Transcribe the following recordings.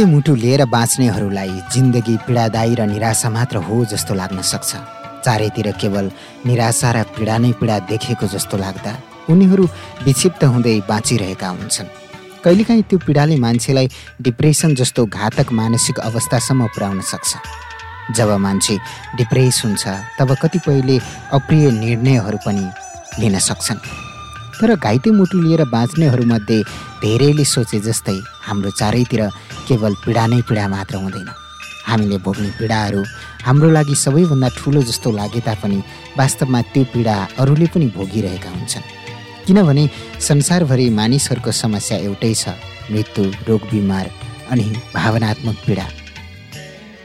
घाइते मुटु लिएर बाँच्नेहरूलाई जिन्दगी पीडादायी र निराशा मात्र हो जस्तो लाग्न सक्छ। चारैतिर केवल निराशा र पीडा नै पीडा देखेको जस्तो लाग्दा उनीहरू विक्षिप्त हुँदै बाँचिरहेका हुन्छन्। कहिलेकाहीँ त्यो पीडाले मान्छेलाई डिप्रेसन जस्तो घातक मानसिक अवस्थासम्म पुर्याउन सक्छ। जब मान्छे डिप्रेस हुन्छ तब कतिपयले अप्रिय निर्णयहरू पनि लिन सक्छन्। तर घाइते मुटु लिएर बाँच्नेहरूमध्ये धेरैले सोचे जस्तै हाम्रो चारैतिर केवल पीडा नै पीडा मात्र हुँदैन। हामीले भोग्ने पीडाहरू हाम्रो लागि सबैभन्दा ठुलो जस्तो लागे तापनि वास्तवमा त्यो पीडा अरूले पनि भोगिरहेका हुन्छन्। किनभने संसारभरि मानिसहरूको समस्या एउटै छ मृत्यु रोग बिमार अनि भावनात्मक पीडा।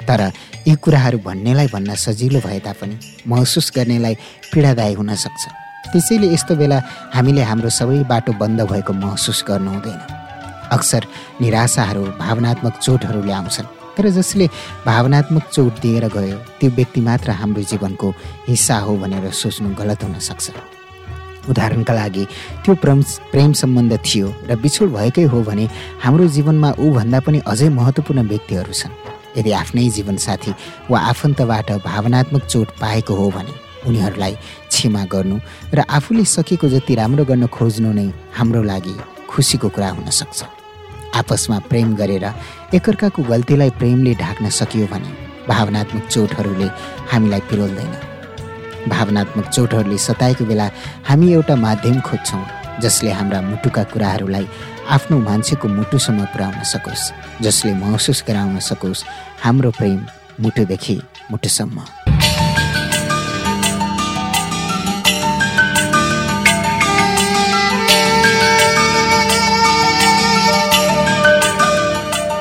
तर यी कुराहरू भन्नेलाई भन्न सजिलो भए तापनि महसुस गर्नेलाई पीडादायी हुन सक्छ। त्यसैले यस्तो बेला हामीले हाम्रो सबै बाटो बन्द भएको महसुस गर्नु हुँदैन अक्सर निराशाहरू भावनात्मक चोटहरू ल्याउँछन् तर जसले भावनात्मक चोट दिएर गयो त्यो व्यक्ति मात्र हाम्रो जीवनको हिस्सा हो भनेर सोच्नु गलत हुन सक्छ। उदाहरणका लागि त्यो प्रेम प्रेम सम्बन्ध थियो र बिछोड भएकै हो भने हाम्रो जीवनमा ऊभन्दा पनि अझै महत्त्वपूर्ण व्यक्तिहरू छन्। यदि आफ्नै जीवनसाथी वा आफन्तबाट भावनात्मक चोट पाएको हो भने उनीहरूलाई क्षमा गर्नु र आफूले सकेको जति राम्रो गर्न खोज्नु नै हाम्रो लागि खुसीको कुरा हुनसक्छ आपसमा प्रेम गरेर एकअर्काको गल्तीलाई प्रेमले ढाक्न सकियो भने भावनात्मक चोटहरूले हामीलाई पिरोल्दैन। भावनात्मक चोटहरूले सताएको बेला हामी एउटा माध्यम खोज्छौँ जसले हाम्रा मुटुका कुराहरूलाई आफ्नो मान्छेको मुटुसम्म पुर्याउन सकोस् जसले महसुस गराउन सकोस् हाम्रो प्रेम मुटुदेखि मुटुसम्म।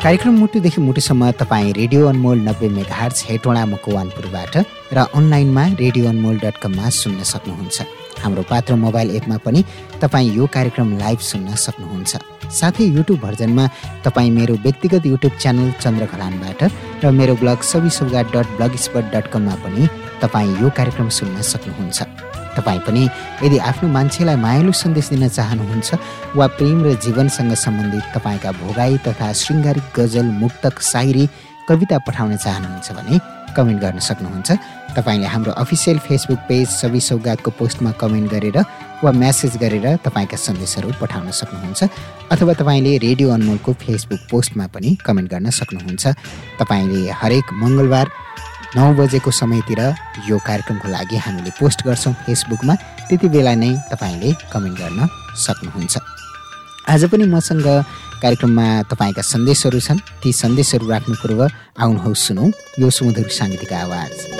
कार्यक्रम मुटुदेखि मुटुसम्म तपाईँ रेडियो अनमोल नब्बे मेघार्स हेटोडा मकवानपुरबाट र अनलाइनमा रेडियो अनमोल डट कममा सुन्न सक्नुहुन्छ। हाम्रो पात्र मोबाइल एपमा पनि तपाईँ यो कार्यक्रम लाइभ सुन्न सक्नुहुन्छ। साथै युट्युब भर्जनमा तपाईँ मेरो व्यक्तिगत युट्युब च्यानल चन्द्र र मेरो ब्लग सबै सुगा डट ब्लग स्पट डट कममा पनि तपाईँ यो कार्यक्रम सुन्न सक्नुहुन्छ। तपाईँ पनि यदि आफ्नो मान्छेलाई मायालु सन्देश दिन चाहनुहुन्छ वा प्रेम र जीवनसँग सम्बन्धित तपाईँका भोगाई तथा शृङ्गारिक गजल मुक्तक सायरी कविता पठाउन चाहनुहुन्छ भने कमेन्ट गर्न सक्नुहुन्छ। तपाईँले हाम्रो अफिसियल फेसबुक पेज सबै सौगातको पोस्टमा कमेन्ट गरेर वा म्यासेज गरेर तपाईँका सन्देशहरू पठाउन सक्नुहुन्छ अथवा तपाईँले रेडियो अनमोलको फेसबुक पोस्टमा पनि कमेन्ट गर्न सक्नुहुन्छ। तपाईँले हरेक मङ्गलबार नौ बजेको समयतिर यो कार्यक्रमको लागि हामीले पोस्ट गर्छौँ फेसबुकमा। त्यति बेला नै तपाईँले कमेन्ट गर्न सक्नुहुन्छ। आज पनि मसँग कार्यक्रममा तपाईँका सन्देशहरू छन्। ती सन्देशहरू राख्नु पूर्व आउनुहोस् सुनौ। यो सुमधुर साङ्गीतिक आवाज।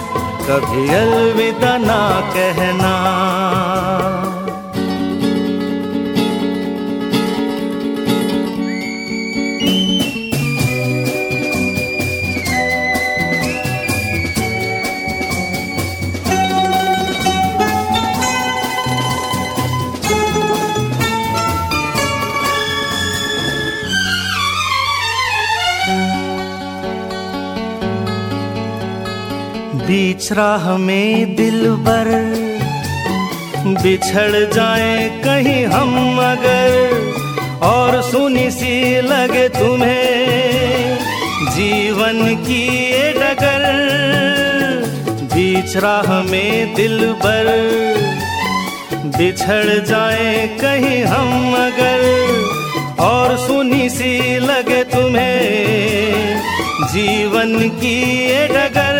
कभी अलविदा ना कहना। राह में दिल बर बिछड़ जाए कहीं हम मगर और सुनी सी लगे तुम्हें जीवन की ये डगर। बीच राह में दिल बर बिछड़ जाए कहीं हम मगर और सुनी सी लगे तुम्हें जीवन की ये डगर।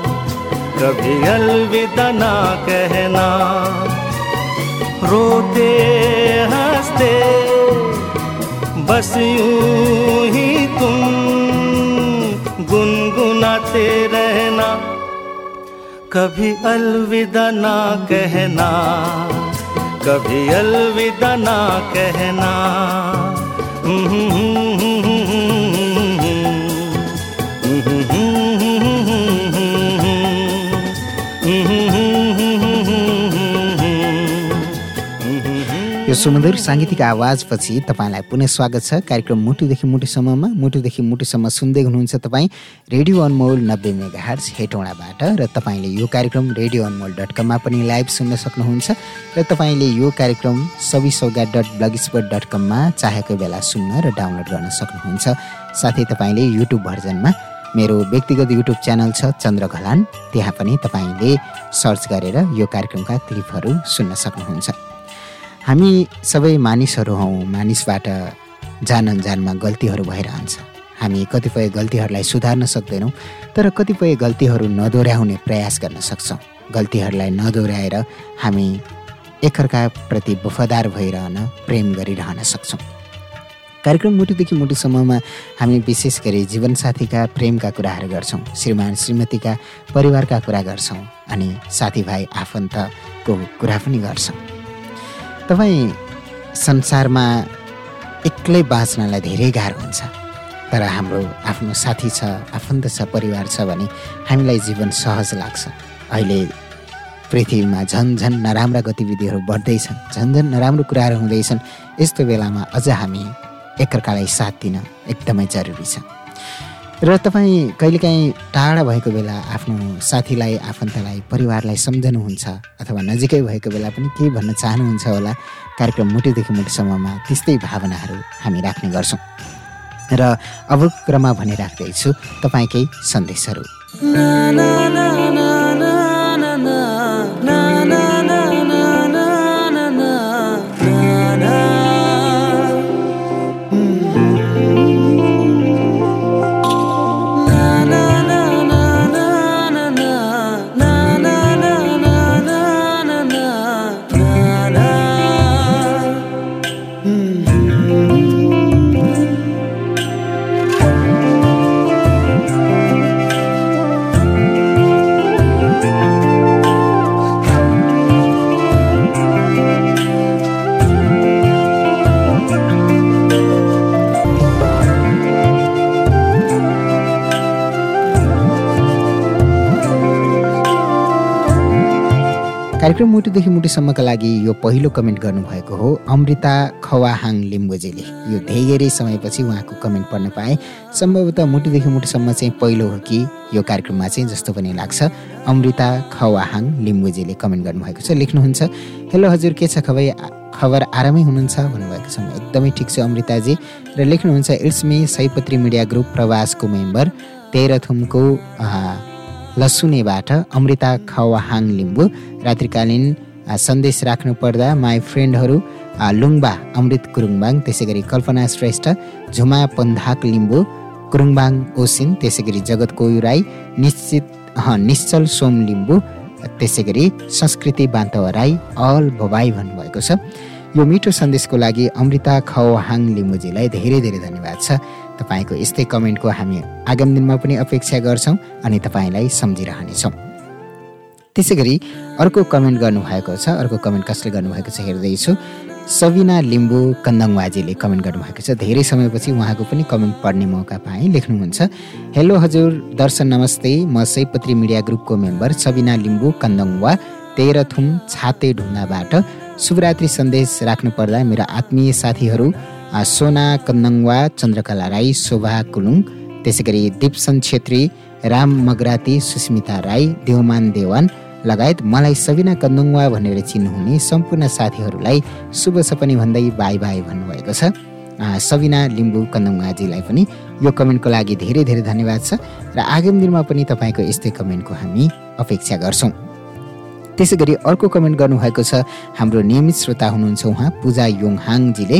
कभी अलविदा ना कहना। रोते, हँसते, बस यूँ ही तुम गुनगुनाते रहना। कभी अलविदा ना कहना, कभी अलविदा ना कहना। हम्म, हम्म, हम्म। यो सुमधुर साङ्गीतिक आवाजपछि तपाईँलाई पुनः स्वागत छ। कार्यक्रम मुटुदेखि मुटुसम्ममा मुटुदेखि मुटुसम्म सुन्दै हुनुहुन्छ तपाईँ रेडियो अनमोल नब्बे मेगा हार्स हेटौँडाबाट र तपाईँले यो कार्यक्रम रेडियो अनमोल डट कममा पनि लाइभ सुन्न सक्नुहुन्छ र तपाईँले यो कार्यक्रम सबै Sauga dot blog sport dot कममा चाहेको बेला सुन्न र डाउनलोड गर्न सक्नुहुन्छ। साथै तपाईँले युट्युब भर्जनमा मेरो व्यक्तिगत युट्युब च्यानल छ चन्द्र घलान। त्यहाँ पनि तपाईँले सर्च गरेर यो कार्यक्रमका क्लिपहरू सुन्न सक्नुहुन्छ। हामी सबै मानिसहरू हौँ मानिसबाट जान अनजानमा गल्तीहरू भइरहन्छ। हामी कतिपय गल्तीहरूलाई सुधार्न सक्दैनौँ तर कतिपय गल्तीहरू नदोहोऱ्याउने प्रयास गर्न सक्छौँ। गल्तीहरूलाई नदोहोऱ्याएर हामी एकअर्काप्रति वफादार भइरहन प्रेम गरिरहन सक्छौँ। कार्यक्रम मुटुदेखि मुटुसम्ममा हामी विशेष गरी जीवनसाथीका प्रेमका कुराहरू गर्छौँ श्रीमान श्रीमतीका परिवारका कुरा गर्छौँ अनि साथीभाइ आफन्तको कुरा पनि गर्छौँ। तपाईँ संसारमा एक्लै बाँच्नलाई धेरै गाह्रो हुन्छ। तर हाम्रो आफ्नो साथी छ आफन्त छ परिवार छ भने हामीलाई जीवन सहज लाग्छ। अहिले पृथ्वीमा झन् झन् नराम्रा गतिविधिहरू बढ्दैछन् झन् झन् नराम्रो कुराहरू हुँदैछन्। यस्तो बेलामा अझ हामी एकअर्कालाई साथ दिन एकदमै जरुरी छ। र तपाईँ कहिलेकाहीँ टाढा भएको बेला आफ्नो साथीलाई आफन्तलाई परिवारलाई सम्झनुहुन्छ अथवा नजिकै भएको बेला पनि केही भन्न चाहनुहुन्छ होला? कार्यक्रम मुटुदेखि मुटुसम्ममा त्यस्तै भावनाहरू हामी राख्ने गर्छौँ। र अब क्रममा भनिराख्दैछु तपाईँकै सन्देशहरू। कार्यक्रम मुटुदेखि मुटुसम्मका लागि यो पहिलो कमेन्ट गर्नुभएको हो। अमृता खवाहाङ लिम्बुजीले। यो धेरै समयपछि उहाँको कमेन्ट पढ्न पाएँ। सम्भवतः मुटुदेखि मुटुसम्म चाहिँ पहिलो हो कि यो कार्यक्रममा चाहिँ जस्तो पनि लाग्छ। अमृता खवाहाङ लिम्बुजीले कमेन्ट गर्नुभएको छ। लेख्नुहुन्छ हेलो हजुर के छ खबर खबर आरामै हुनुहुन्छ? भन्नुभएको छ। एकदमै ठिक छु अमृताजी। र लेख्नुहुन्छ it's me Sayapatri media group प्रवासको member तेह्रथुमको लसुनेबाट अमृता खवाहाङ लिम्बू रात्रिकालीन सन्देश राख्नु पर्दा माई फ्रेन्डहरू लुङबा अमृत कुरुङबाङ त्यसै गरी कल्पना श्रेष्ठ झुमा पन्धाक लिम्बू कुरुङबाङ ओसिन त्यसै गरी जगत कोयु राई निश्चित निश्चल सोम लिम्बू त्यसै गरी संस्कृति बान्तव राई अल भवाई भन्नुभएको छ। यो मिठो सन्देशको लागि अमृता खवाहाङ लिम्बुजीलाई धेरै धेरै धन्यवाद छ। तपाईँको यस्तै कमेन्टको हामी आगामी दिनमा पनि अपेक्षा गर्छौँ अनि तपाईँलाई सम्झिरहनेछौँ। त्यसै गरी अर्को कमेन्ट गर्नुभएको छ अर्को कमेन्ट कसले गर्नुभएको छ हेर्दैछु। सबिना लिम्बू कन्दङवाजीले कमेन्ट गर्नुभएको छ। धेरै समयपछि उहाँको पनि कमेन्ट पढ्ने मौका पाएँ लेख्नुहुन्छ। हेलो हजुर दर्शन नमस्ते। म सयपत्री मिडिया ग्रुपको मेम्बर सबिना लिम्बू कन्दङवा तेह्रथुम छाते ढुङ्गाबाट। शुभरात्रि सन्देश राख्नु पर्दा मेरा आत्मीय साथीहरू सोना कन्दङवा चन्द्रकला राई शोभा कुलुङ त्यसै गरी दिपसन छेत्री राम मगराती सुस्मिता राई देवमान देवान लगायत मलाई सबिना कन्दुङवा भनेर चिन्नुहुने सम्पूर्ण साथीहरूलाई शुभ सपनी भन्दै बाई बाई भन्नुभएको छ। सबिना लिम्बू कन्दुङवाजीलाई पनि यो कमेन्टको लागि धेरै धेरै धन्यवाद छ र आगामी दिनमा पनि तपाईँको यस्तै कमेन्टको हामी अपेक्षा गर्छौँ। त्यसै गरी अर्को कमेन्ट गर्नुभएको छ हाम्रो नियमित श्रोता हुनुहुन्छ उहाँ पूजा योङहाङजीले।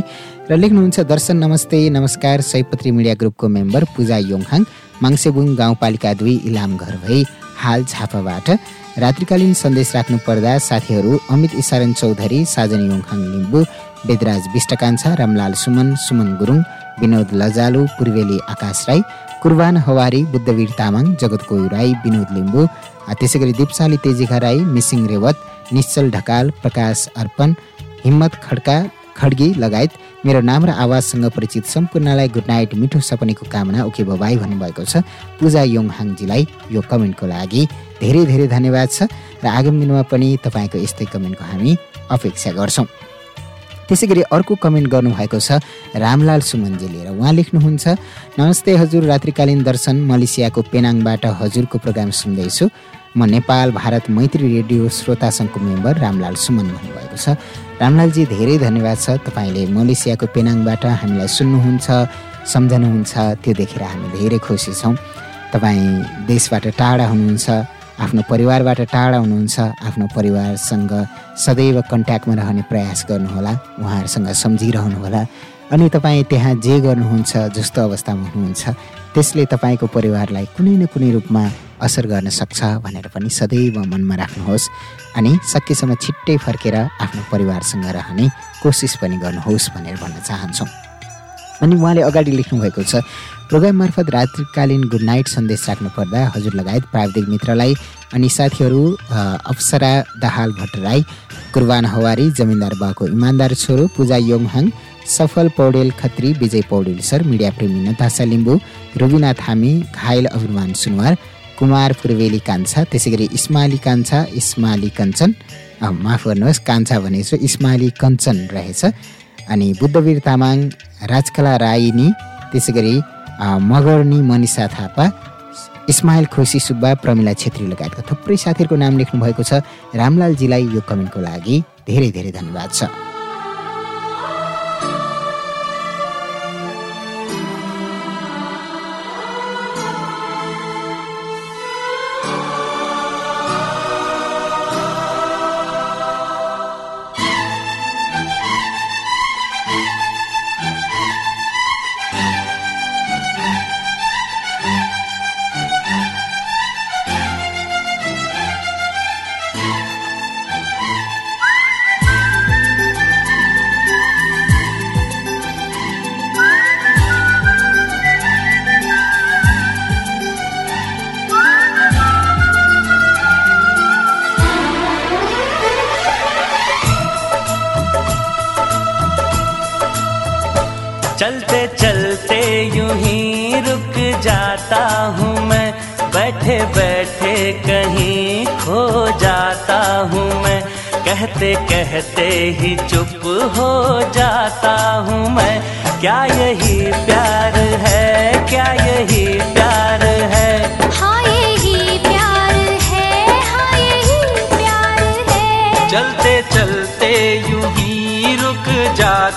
र लेख्नुहुन्छ दर्शन नमस्ते नमस्कार सयपत्री मिडिया ग्रुपको मेम्बर पूजा योङहाङ माङ्सेबुङ गाउँपालिका दुई इलाम घर भई हाल झापाबाट रात्रिकालीन सन्देश राख्नु पर्दा साथीहरू अमित इसारन चौधरी साजन योङहाङ लिम्बू वेदराज विष्टकान्छा रामलाल सुमन सुमन गुरुङ विनोद लजालु पूर्वेली आकाश राई कुर्बान हवारी बुद्धवीर तामाङ जगत कोयु राई विनोद लिम्बू त्यसै गरी दिपशाली तेजिखा राई मिसिङ रेवत निश्चल ढकाल प्रकाश अर्पण हिम्मत खड्का खड्गी लगायत मेरो नाम र आवाजसँग परिचित सम्पूर्णलाई गुड नाइट मिठो सपनीको कामना ओके बबाई भन्नुभएको छ। पूजा योङहाङजीलाई यो कमेन्टको लागि धेरै धेरै धन्यवाद छ। र आगामी दिनमा पनि तपाईँको यस्तै कमेन्टको हामी अपेक्षा गर्छौँ। त्यसै गरी अर्को कमेन्ट गर्नुभएको छ रामलाल सुमनजीले र उहाँ लेख्नुहुन्छ नमस्ते हजुर रात्रिकालीन दर्शन मलेसियाको पेनाङबाट हजुरको प्रोग्राम सुन्दैछु। म नेपाल भारत मैत्री रेडियो श्रोता सङ्घको मेम्बर रामलाल सुमन भन्नुभएको छ। रामलालजी धेरै धन्यवाद छ तपाईँले मलेसियाको पेनाङबाट हामीलाई सुन्नुहुन्छ सम्झनुहुन्छ त्यो देखेर हामी धेरै खुसी छौँ। तपाईँ देशबाट टाढा हुनुहुन्छ आफ्नो परिवारबाट टाढा हुनुहुन्छ आफ्नो परिवारसँग सदैव कन्ट्याक्टमा रहने प्रयास गर्नुहोला उहाँहरूसँग सम्झिरहनुहोला। अनि तपाईँ त्यहाँ जे गर्नुहुन्छ जस्तो अवस्थामा हुनुहुन्छ त्यसले तपाईँको परिवारलाई कुनै न कुनै रूपमा असर गर्न सक्छ भनेर पनि सदैव मनमा राख्नुहोस्। अनि सकेसम्म छिट्टै फर्केर आफ्नो परिवारसँग रहने कोसिस पनि गर्नुहोस् भनेर भन्न चाहन्छौँ। अनि उहाँले अगाडि लेख्नुभएको छ प्रोग्राम मार्फत रात्रिकालीन गुड नाइट सन्देश राख्नु पर्दा हजुर लगायत प्राविधिक मित्रलाई अनि साथीहरू अप्सरा दाहाल भट्टराई कुर्बान हवारी जमिनदार बाको इमान्दार छोरो पूजा योङहाङ सफल पौडेल खत्री विजय पौडेल सर मिडिया प्रेमी नतासा लिम्बू रुबिना थामी घायल अभिमान सुनवार कुमार पूर्वेली कान्छा त्यसै गरी इस्माली कान्छा इस्माली कञ्चन माफ गर्नुहोस् कान्छा भनेको इस्माली कञ्चन रहेछ। अनि बुद्धवीर तामाङ राजकला राईनी त्यसै गरी मगर्नी मनिषा थापा इस्माइल खुसी सुब्बा प्रमिला छेत्री लगायतका थुप्रै साथीहरूको नाम लेख्नु भएको छ। रामलालजीलाई यो कमेन्टको लागि धेरै धेरै धन्यवाद छ।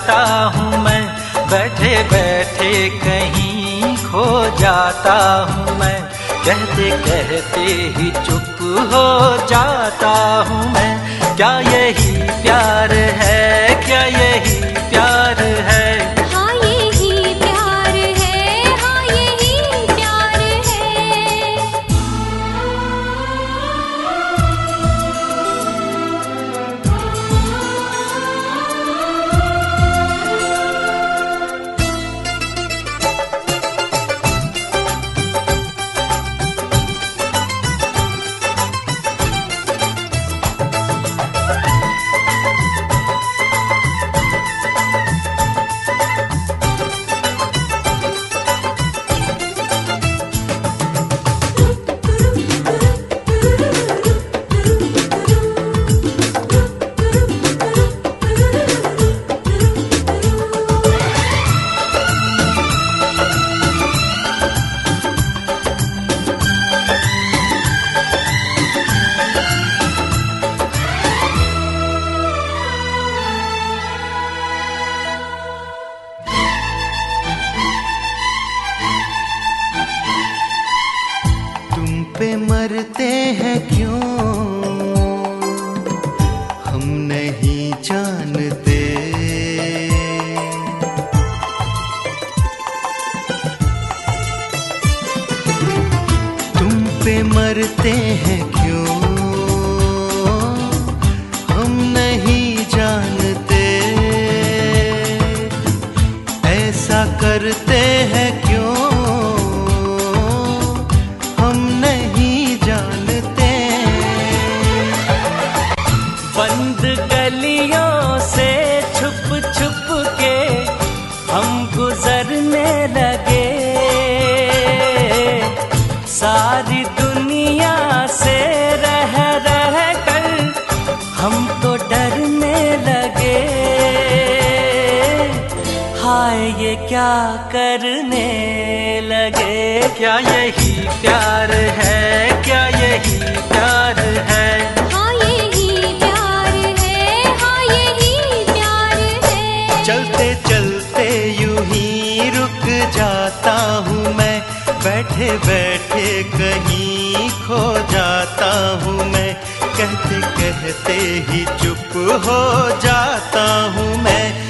जाता हूँ मैं। बैठे बैठे कहीं खो जाता हूँ मैं। कहते कहते ही चुप हो जाता हूँ मैं। क्या यही प्यार है? क्या यही हैं क्यों कहते ही चुप हो जाता हूँ मैं।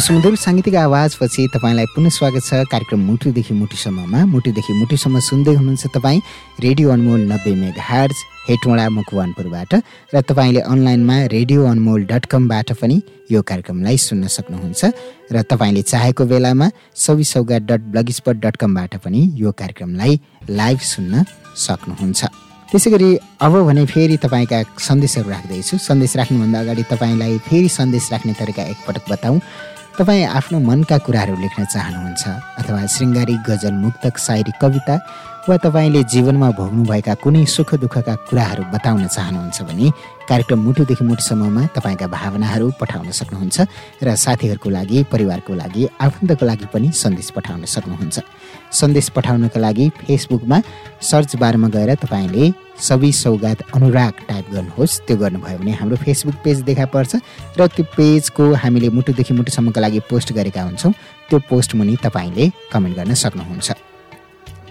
सुमधुर साङ्गीतिक आवाजपछि तपाईँलाई पुनः स्वागत छ कार्यक्रम मुटुदेखि मुटुसम्ममा। मुटुदेखि मुटुसम्म सुन्दै हुनुहुन्छ तपाईँ रेडियो अनमोल नब्बे मेगा हार्ज हेटवडा मकवानपुरबाट। र तपाईँले अनलाइनमा रेडियो अनमोल डट कमबाट पनि यो कार्यक्रमलाई सुन्न सक्नुहुन्छ। र तपाईँले चाहेको बेलामा Savi Sauga dot blog spot dot कमबाट पनि यो कार्यक्रमलाई लाइभ सुन्न सक्नुहुन्छ। त्यसै गरी अब भने फेरि तपाईँका सन्देशहरू राख्दैछु। सन्देश राख्नुभन्दा अगाडि तपाईँलाई फेरि सन्देश राख्ने तरिका एकपटक बताउँ तपाईँ आफ्नो मनका कुराहरू लेख्न चाहनुहुन्छ अथवा शृङ्गारिक गजल मुक्तक सायरी कविता वा तपाईँले जीवनमा भोग्नुभएका कुनै सुख दुःखका कुराहरू बताउन चाहनुहुन्छ भने कार्यक्रम मुटुदेखि मुटुसम्ममा तपाईँका भावनाहरू पठाउन सक्नुहुन्छ र साथीहरूको लागि परिवारको लागि आफन्तको लागि पनि सन्देश पठाउन सक्नुहुन्छ। सन्देश पठाउनका लागि फेसबुकमा सर्च बारमा गएर तपाईँले सबै सौगात अनुराग टाइप गर्नुहोस्। त्यो गर्नुभयो भने हाम्रो फेसबुक पेज देखा पर्छ र त्यो पेजको हामीले मुटुदेखि मुटुसम्मको लागि पोस्ट गरेका हुन्छौँ। त्यो पोस्ट मुनि तपाईँले कमेन्ट गर्न सक्नुहुन्छ।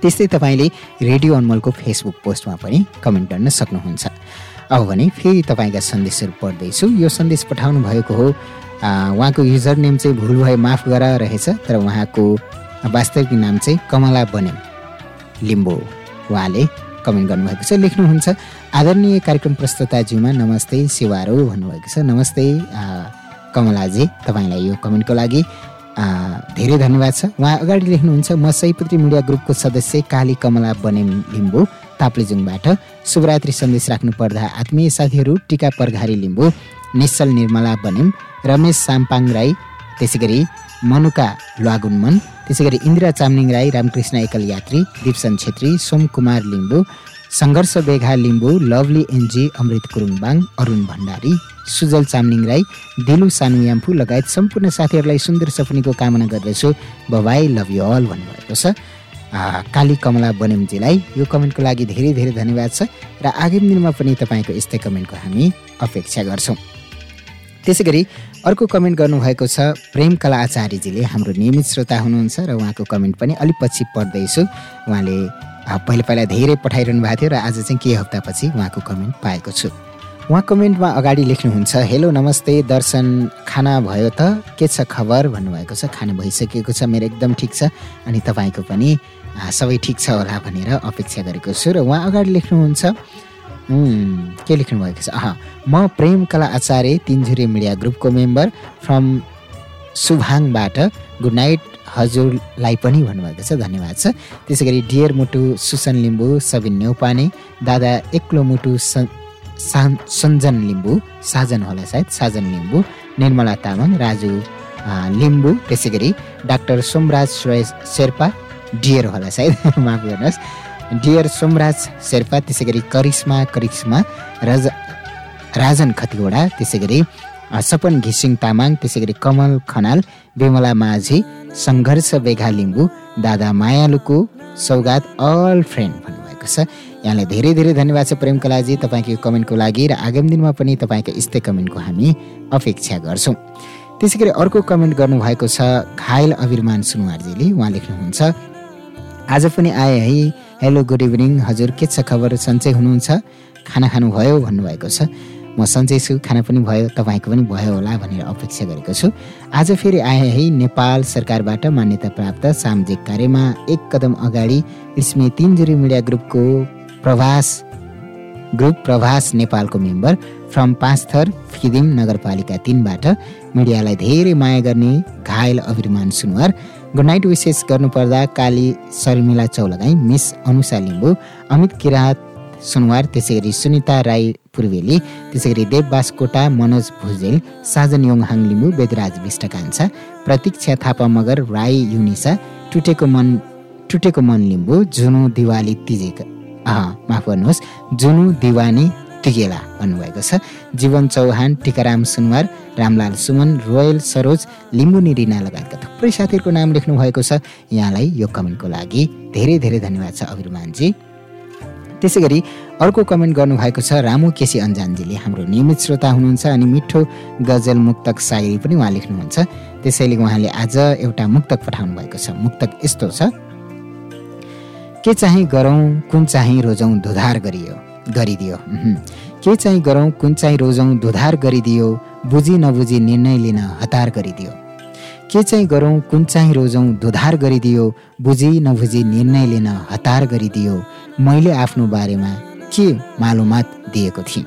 त्यस्तै तपाईँले रेडियो अनमोलको फेसबुक पोस्टमा पनि कमेन्ट गर्न सक्नुहुन्छ। अब भने फेरि तपाईँका सन्देशहरू पढ्दैछु। यो सन्देश पठाउनु भएको हो उहाँको युजर नेम चाहिँ भुल भए माफ गर रहेछ तर उहाँको वास्तविक नाम चाहिँ कमला बनेम लिम्बू। उहाँले कमेन्ट गर्नुभएको छ लेख्नुहुन्छ। आदरणीय कार्यक्रम प्रस्तुताज्यूमा नमस्ते सेवारो भन्नुभएको छ। नमस्ते कमलाजी तपाईँलाई यो कमेन्टको लागि धेरै धन्यवाद छ। उहाँ अगाडि लेख्नुहुन्छ म सयपुत्री मिडिया ग्रुपको सदस्य काली कमला बनेम लिम्बू ताप्लेजुङबाट। शुभरात्रि सन्देश राख्नु पर्दा आत्मीय साथीहरू टिका परघारी लिम्बू निश्चल निर्मला बनेम रमेश साम्पाङ राई त्यसै गरी मनुका ल्वागुनमन त्यसै गरी इन्दिरा चामलिङ राई रामकृष्ण एकल यात्री दिप्सन छेत्री सोम कुमार लिम्बू सङ्घर्ष बेघा लिम्बू लभली एनजी अमृत कुरुङबाङ अरुण भण्डारी सुजल चामलिङ राई दिलु सानु याम्फू लगायत सम्पूर्ण साथीहरूलाई सुन्दर सपनीको कामना गर्दछु। बबाई लभ यु अल भन्नुभएको छ। काली कमला बनेमजीलाई यो कमेन्टको लागि धेरै धेरै धन्यवाद छ र आगामी दिनमा पनि तपाईँको यस्तै कमेन्टको हामी अपेक्षा गर्छौँ। त्यसै गरी अर्को कमेन्ट गर्नुभएको छ प्रेम कला आचार्यजीले हाम्रो नियमित श्रोता हुनुहुन्छ र उहाँको कमेन्ट पनि अलिक पछि पढ्दैछु। उहाँले पहिला पहिला धेरै पठाइरहनु भएको थियो र आज चाहिँ केही हप्तापछि उहाँको कमेन्ट पाएको छु। उहाँ कमेन्टमा अगाडि लेख्नुहुन्छ हेलो नमस्ते दर्शन खाना भयो त? के छ खबर? भन्नुभएको छ। खाना भइसकेको छ मेरो एकदम ठिक छ। अनि तपाईँको पनि सबै ठिक छ होला भनेर अपेक्षा गरेको छु। र उहाँ अगाडि लेख्नुहुन्छ के लेख्नु भएको छ अह म प्रेम कला आचार्य तिनझुरे मिडिया ग्रुपको मेम्बर फ्रम सुभाङबाट गुड नाइट हजुरलाई पनि भन्नुभएको छ धन्यवाद छ त्यसै गरी डियर मुटु सुसन लिम्बू सबिन न्यौपाने दादा एक्लो मुटु सन- सञ्जन लिम्बू साजन होला सायद साजन लिम्बू निर्मला तामाङ राजु लिम्बू त्यसै गरी डाक्टर सोमराज श्रेय- शेर्पा डियर होला सायद माफ गर्नुहोस् डियर सोमराज शेर्पा त्यसै गरी करिश्मा करिश्मा रज राजन खतिवडा त्यसै गरी सपन घिसिङ तामाङ त्यसै गरी कमल खनाल विमला माझी सङ्घर्ष बेघा लिम्बू दादा मायालुको सौगात अल फ्रेन्ड भन्नुभएको छ। यहाँलाई धेरै धेरै धन्यवाद छ प्रेम कलाजी तपाईँको कमेन्टको लागि र आगामी दिनमा पनि तपाईँको यस्तै कमेन्टको हामी अपेक्षा गर्छौँ। त्यसै गरी अर्को कमेन्ट गर्नुभएको छ घायल अभिरमान सुनवारजीले उहाँ लेख्नुहुन्छ आज पनि आए है हेलो गुड इभिनिङ हजुर के छ खबर? सन्चै हुनुहुन्छ? खाना खानुभयो भन्नुभएको छ। म सन्चै छु। खाना पनि भयो तपाईँको पनि भयो होला भनेर अपेक्षा गरेको छु। आज फेरि आए है नेपाल सरकारबाट मान्यता प्राप्त सामाजिक कार्यमा एक कदम अगाडि इसमे तिनजुरी मिडिया ग्रुपको प्रवास ग्रुप प्रभास नेपालको मेम्बर फ्रम पाँचथर फिदिम नगरपालिका तिनबाट मिडियालाई धेरै माया गर्ने घायल अभिरमान सुनवार गुड नाइट विशेष गर्नुपर्दा काली शर्मिला चौलगाई मिस अनुषा लिम्बू अमित किराँत सुनवार त्यसै गरी सुनिता राई पूर्वेली त्यसै गरी देव मनोज भुजेल साजन योङहाङ लिम्बू वेदराज विष्ट कान्छा प्रतीक्षा थापा मगर राई युनिसा टुटेको मन टुटेको मन लिम्बू जुनु दिवाली तिजेका माफ गर्नुहोस् जुनु दिवानी तिगेला भन्नुभएको छ। जीवन चौहान टिकाराम सुनवार रामलाल सुमन रोयल सरोज लिम्बुनी रिना लगायतका थुप्रै साथीहरूको नाम लेख्नु भएको छ। यहाँलाई यो कमेन्टको लागि धेरै धेरै धन्यवाद छ अभिरमानजी त्यसै गरी अर्को कमेन्ट गर्नुभएको छ रामु केसी अन्जानजीले हाम्रो नियमित श्रोता हुनुहुन्छ अनि मिठो गजल मुक्तक सायरी पनि उहाँ लेख्नुहुन्छ। त्यसैले उहाँले आज एउटा मुक्तक पठाउनु भएको छ। मुक्तक यस्तो छ। के चाहिँ गरौँ कुन चाहिँ रोजौँ धुधार गरियो? गरिदियो। के चाहिँ गरौँ कुन चाहिँ रोजौँ धुधार गरिदियो बुझी नबुझी निर्णय लिन हतार गरिदियो। के चाहिँ गरौँ कुन चाहिँ रोजौँ धुधार गरिदियो बुझी नबुझी निर्णय लिन हतार गरिदियो मैले आफ्नो बारेमा के मालुमात दिएको थिएँ?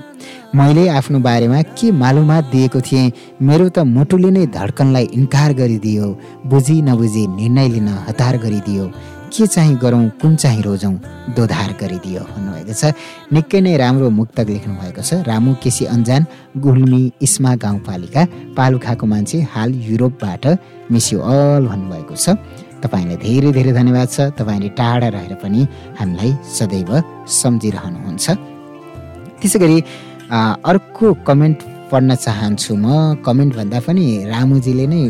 मैले आफ्नो बारेमा के मालुमात दिएको थिएँ? मेरो त मुटुले नै धड्कनलाई इन्कार गरिदियो। बुझी नबुझी निर्णय लिन हतार गरिदियो। के चाहिँ गरौँ कुन चाहिँ रोजौँ? दोधार गरिदियो भन्नुभएको छ। निकै नै राम्रो मुक्तक लेख्नु भएको छ। रामु केसी अन्जान गुल्मी इस्मा गाउँपालिका पालुखाको मान्छे हाल युरोपबाट मिस यु अल भन्नुभएको छ। तपाईँलाई धेरै धेरै धन्यवाद छ। तपाईँले टाढा रहेर पनि हामीलाई सदैव सम्झिरहनुहुन्छ। त्यसै गरी अर्को कमेन्ट पढ्न चाहन्छु म। कमेन्ट भन्दा पनि रामुजीले नै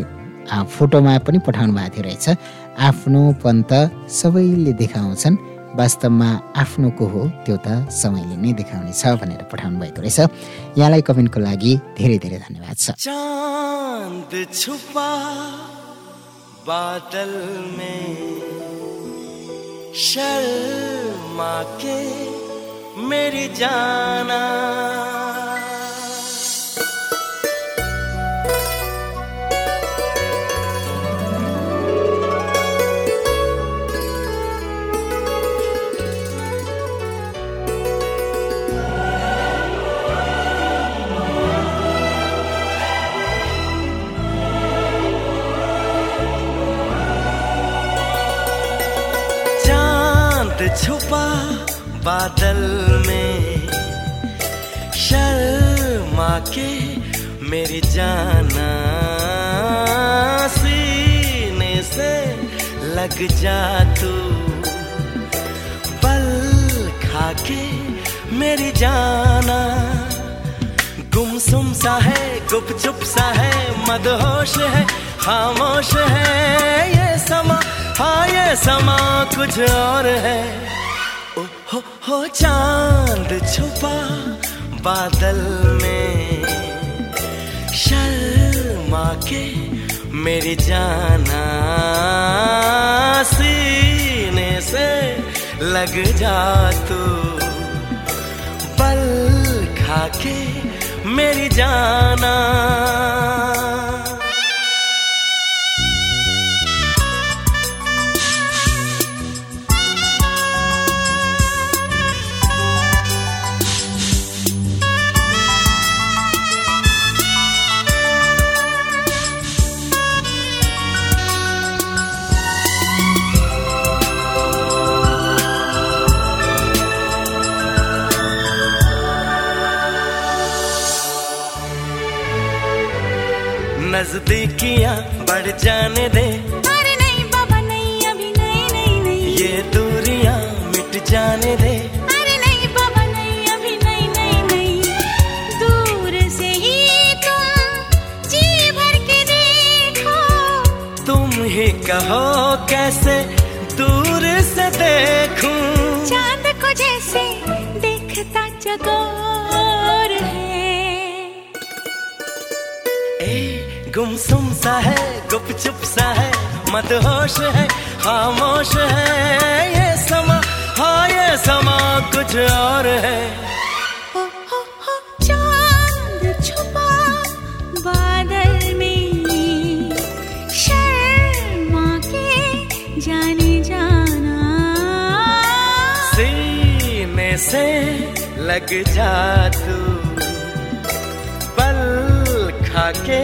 फोटोमा पनि पठाउनु भएको थियो रहेछ। आफ्नो पन्त सबैले देखाउँछन्। वास्तवमा आफ्नो को हो त्यो त समयले नै देखाउने छ भनेर पठाउनु भएको रहेछ। यहाँलाई कमेन्टको लागि धेरै धेरै धन्यवाद छ। बादल में शर्मा के मेरी जाना। छुपा बादल शर्मा के मेरी जाना सीने से लग जा तू। पल खा के मेरी जाना। गुमसुम सा है, गुपचुप सा है, मदहोश है, खामोश है। ये समा हाँ ये समा कुछ और है। ओ हो हो, चाँद छुपा बादल में शर्मा के मेरी जाना सीने से लग जा तू। पल खा के मेरी जाना नजदीकियाँ बढ़ जाने दे। अरे नहीं बाबा नहीं अभी नहीं नहीं नहीं। ये दूरियाँ मिट जाने दे। अरे नहीं बाबा नहीं अभी नहीं नहीं नहीं। दूर से ही तुम जी भर के देखो। तुम ही कहो कैसे दूर से देखूँ। चाँद को जैसे देखता चकोर गुमसुम सा है गुपचुप सा है मदहोश है खामोश है। ये समा हाँ ये समा कुछ और है। से लग जा तू पल खा के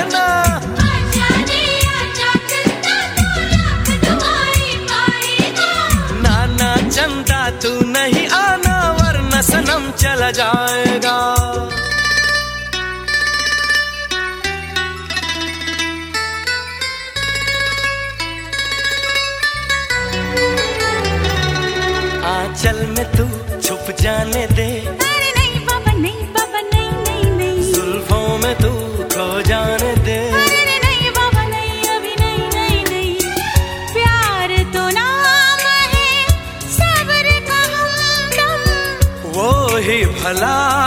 चला जाएगा। आंचल में तू छुप जाने ही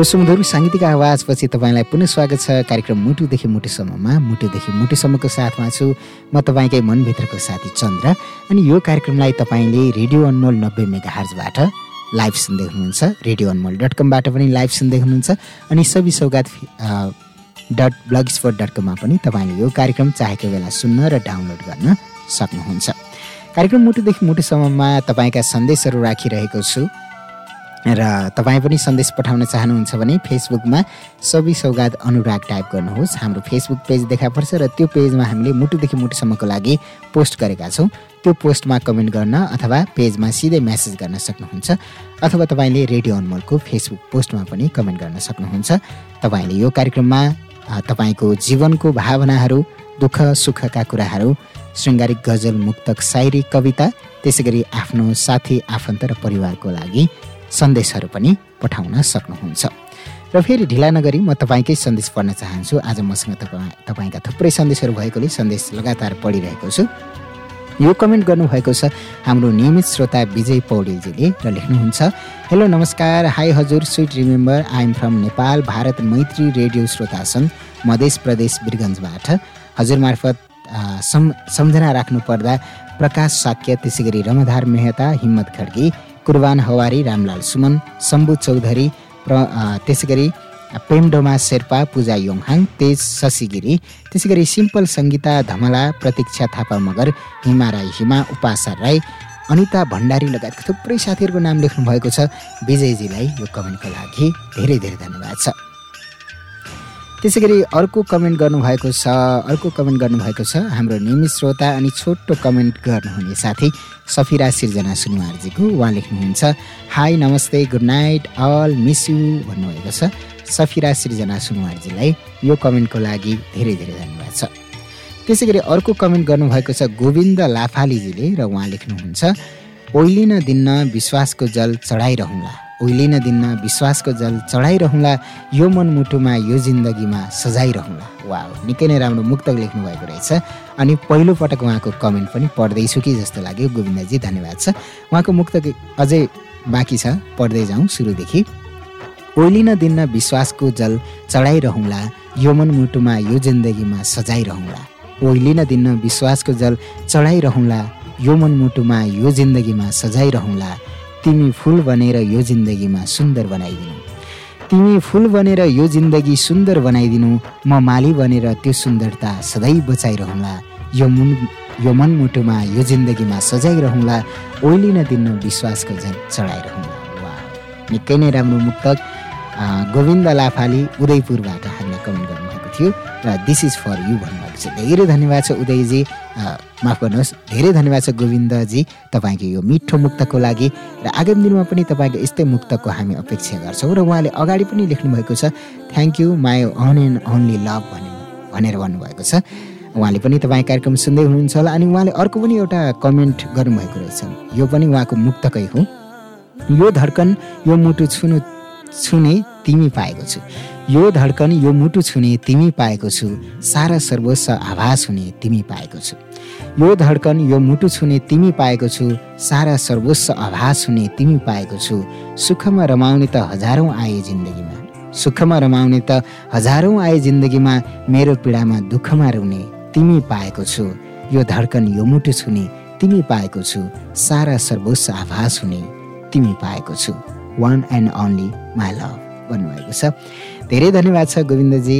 यो सुमधुर साङ्गीतिक आवाजपछि तपाईँलाई पुनः स्वागत छ। कार्यक्रम मुटुदेखि मुटुसम्ममा मुटुदेखि मुटुसम्मको साथमा छु। म तपाईँकै मनभित्रको साथी चन्द्र अनि यो कार्यक्रमलाई तपाईँले रेडियो अनमोल नब्बे मेगा हर्जबाट लाइभ सुन्दै हुनुहुन्छ। रेडियो अनमोल डट कमबाट पनि लाइभ सुन्दै हुनुहुन्छ अनि सबै Saugat dot blog sport dot कममा पनि तपाईँले यो कार्यक्रम चाहेको बेला सुन्न र डाउनलोड गर्न सक्नुहुन्छ। कार्यक्रम मुटुदेखि मुटुसम्ममा तपाईँका सन्देशहरू राखिरहेको छु। र तपाईँ पनि सन्देश पठाउन चाहनुहुन्छ भने फेसबुकमा सबै सौगात अनुराग टाइप गर्नुहोस्। हाम्रो फेसबुक पेज देखा पर्छ र त्यो पेजमा हामीले मुटुदेखि मुटुसम्मको लागि पोस्ट गरेका छौँ। त्यो पोस्टमा कमेन्ट गर्न अथवा पेजमा सिधै म्यासेज गर्न सक्नुहुन्छ अथवा तपाईँले रेडियो अनमोलको फेसबुक पोस्टमा पनि कमेन्ट गर्न सक्नुहुन्छ। तपाईँले यो कार्यक्रममा तपाईँको जीवनको भावनाहरू दुःख सुखका कुराहरू शृङ्गारिक गजल मुक्तक सायरी कविता त्यसै गरी आफ्नो साथी आफन्त र परिवारको लागि सन्देशहरू पनि पठाउन सक्नुहुन्छ। र फेरि ढिला नगरी म तपाईँकै सन्देश पढ्न चाहन्छु। आज मसँग तपाईँ तपाईँका थुप्रै सन्देशहरू भएकोले सन्देश लगातार पढिरहेको छु। यो कमेन्ट गर्नुभएको छ हाम्रो नियमित श्रोता विजय पौडेलजीले र लेख्नुहुन्छ हेलो नमस्कार। हाई हजुर sweet remember. I am from Nepal Bharat Maitri radio Shrota Sangh Madhesh प्रदेश वीरगन्जबाट। हजुर मार्फत सम् सम्झना राख्नुपर्दा प्रकाश साक्य त्यसै गरी रमधार मेहता हिम्मत खड्गी कुर्बान हवारी रामलाल सुमन शम्भु चौधरी प्र त्यसै गरी पेमडोमा शेर्पा पूजा योङहाङ तेज शशिगिरी त्यसै गरी सिम्पल सङ्गीता धमला प्रतीक्षा थापा मगर हिमा राई हिमा उपासा राई अनिता भण्डारी लगायतका थुप्रै साथीहरूको नाम लेख्नु भएको छ। विजयजीलाई यो कमेन्टको लागि धेरै धेरै धन्यवाद छ। त्यसै गरी अर्को कमेन्ट गर्नुभएको छ अर्को कमेन्ट गर्नुभएको छ हाम्रो नियमित श्रोता अनि छोटो कमेन्ट गर्नुहुने साथी सफिरा सिर्जना सुनवारजीको उहाँ लेख्नुहुन्छ हाई नमस्ते good night all miss you भन्नुभएको छ। सफिरा सिर्जना सुनवारजीलाई यो कमेन्टको लागि धेरै धेरै धन्यवाद छ। त्यसै गरी अर्को कमेन्ट गर्नुभएको छ गोविन्द लाफालीजीले र उहाँ लेख्नुहुन्छ ओइलिन दिन्न विश्वासको जल चढाइरहँला। ओइलिन दिन्न विश्वासको जल चढाइरहँला यो मनमुटुमा यो जिन्दगीमा सजाइरहँला। वा निकै नै राम्रो मुक्तक लेख्नु भएको रहेछ। अनि पहिलो पटक उहाँको कमेन्ट पनि पढ्दैछु कि जस्तो लाग्यो। गोविन्दजी धन्यवाद छ। उहाँको मुक्तक अझै बाँकी छ। पढ्दै जाउँ सुरुदेखि। ओइलिन दिन्न विश्वासको जल चढाइरहँला यो मनमुटुमा यो जिन्दगीमा सजाइरहँला। ओइलिन दिन्न विश्वासको जल चढाइरहँला यो मनमुटुमा यो जिन्दगीमा सजाइरहँला। तिमी फुल बनेर यो जिन्दगीमा सुन्दर बनाइदिनु। तिमी फुल बनेर यो जिन्दगी सुन्दर बनाइदिनु म माली बनेर त्यो सुन्दरता सधैँ बचाइरहँला। यो मुन यो मनमुटुमा यो जिन्दगीमा सजाइरहँला। ओइलिन दिन्न विश्वासको जल चढाइरहँला। निकै नै राम्रो मुक्तक गोविन्द लाफाली उदयपुरबाट हामीलाई कमेन्ट गर्नुभएको थियो र दिस इज फर यु भन्नुभएको छ। धेरै धन्यवाद छ उदयजी। माफ गर्नुहोस् धेरै धन्यवाद छ गोविन्दजी तपाईँको यो मिठो मुक्तको लागि र आगामी दिनमा पनि तपाईँको यस्तै मुक्तको हामी अपेक्षा गर्छौँ र उहाँले अगाडि पनि लेख्नुभएको छ thank you my one and only love भने भनेर भन्नुभएको छ। उहाँले पनि तपाईँ कार्यक्रम सुन्दै हुनुहुन्छ होला अनि उहाँले अर्को पनि एउटा कमेन्ट गर्नुभएको रहेछ। यो पनि उहाँको मुक्तकै हो। यो धड्कन यो मुटु छुनु छुने तिमी पाएको छु। यो धड्कन यो मुटु छुने तिमी पाएको छु। सारा सर्वस्व आभास हुने तिमी पाएको छु। यो धड्कन यो मुटु छुने तिमी पाएको छु। सारा सर्वस्व आभास हुने तिमी पाएको छु। सुखमा रमाउने त हजारौँ आए जिन्दगीमा। सुखमा रमाउने त हजारौँ आए जिन्दगीमा मेरो पीडामा दुःखमा रुने तिमी पाएको छु। यो धड्कन यो मुटु छुने तिमी पाएको छु। सारा सर्वस्व आभास हुने तिमी पाएको छु। One and only my love भन्नुभएको छ। धेरै धन्यवाद छ गोविन्दजी।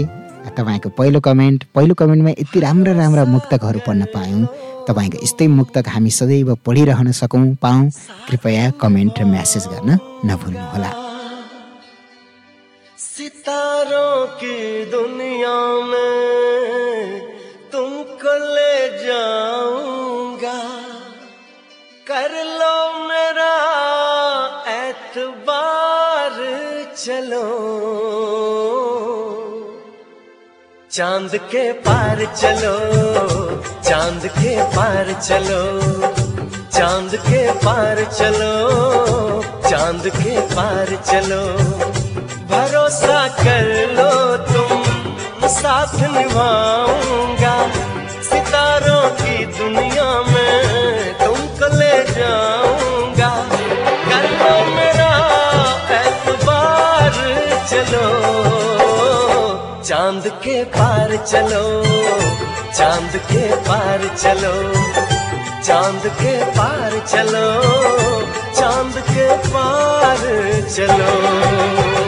तपाईँको पहिलो कमेन्ट पहिलो कमेन्टमा यति राम्रा राम्रा मुक्तकहरू पढ्न पायौँ। तपाईँको यस्तै मुक्तक हामी सदैव पढिरहन सकौँ पाऊँ। कृपया कमेन्ट र म्यासेज गर्न नभुल्नुहोला। चलो। चाँद के पार चलो, चाँद के पार चलो, चाँद के पार चलो, चाँद के पार चलो। भरोसा कर लो तुम, साथ निभाऊँगा। सितारों की दुनिया के पार चलो, चाँद के पार चलो, चाँद के पार चलो, चाँद के पार चलो।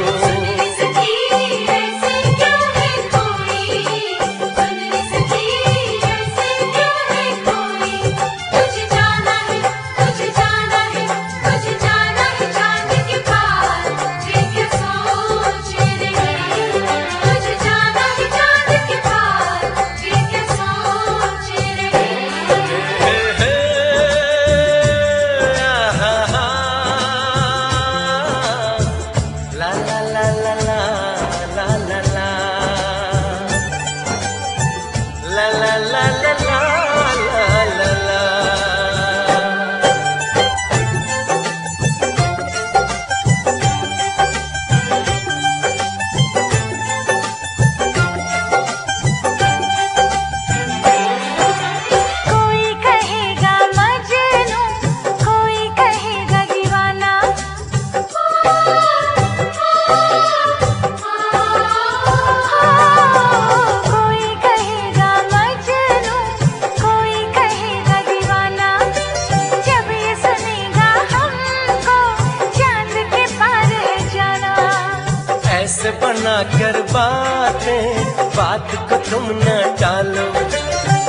ऐसे बना कर बातें, बात को तुम न टालो।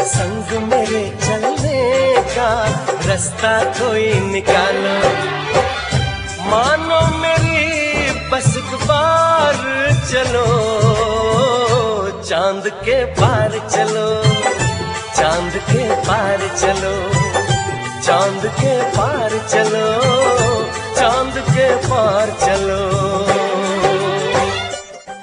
संग मेरे चलने का रास्ता कोई निकालो। मानो मेरी बस बार चलो, चाँद के पार चलो, चाँद के पार चलो, चाँद के पार चलो, चाँद के पार चलो।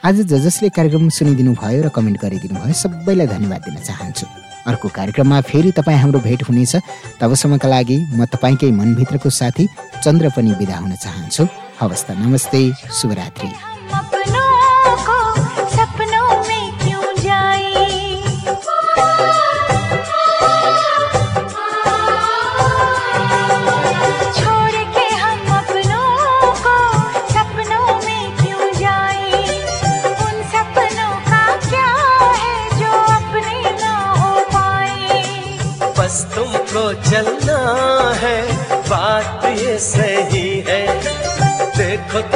आज ज जसले कार्यक्रम सुनिदिनु भयो र कमेन्ट गरिदिनु भयो सबैलाई धन्यवाद दिन चाहन्छु। अर्को कार्यक्रममा फेरि तपाईँ हाम्रो भेट हुनेछ। तबसम्मका लागि म तपाईँकै मनभित्रको साथी चन्द्र पनि बिदा हुन चाहन्छु। हवस् त नमस्ते शुभरात्रि।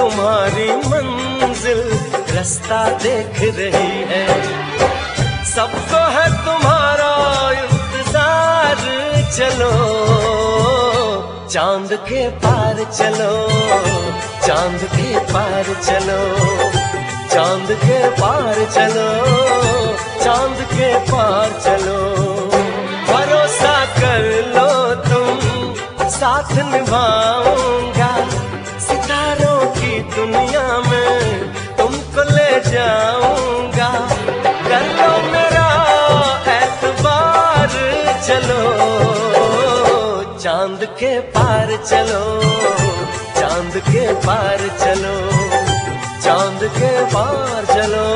तुम्हारी मंजिल रास्ता देख रही है। सबको है तुम्हारा इंतज़ार, चलो। चाँद के पार चलो, चाँद के पार चलो, चाँद के पार चलो, चाँद के पार चलो। भरोसा कर लो तुम, साथ निभाऊँगा दुनिया में तुमको ले जाऊँगा। कर लो मेरा एतबार चलो, चाँद के पार चलो, चाँद के पार चलो, चाँद के पार चलो,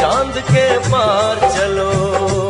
चाँद के पार चलो।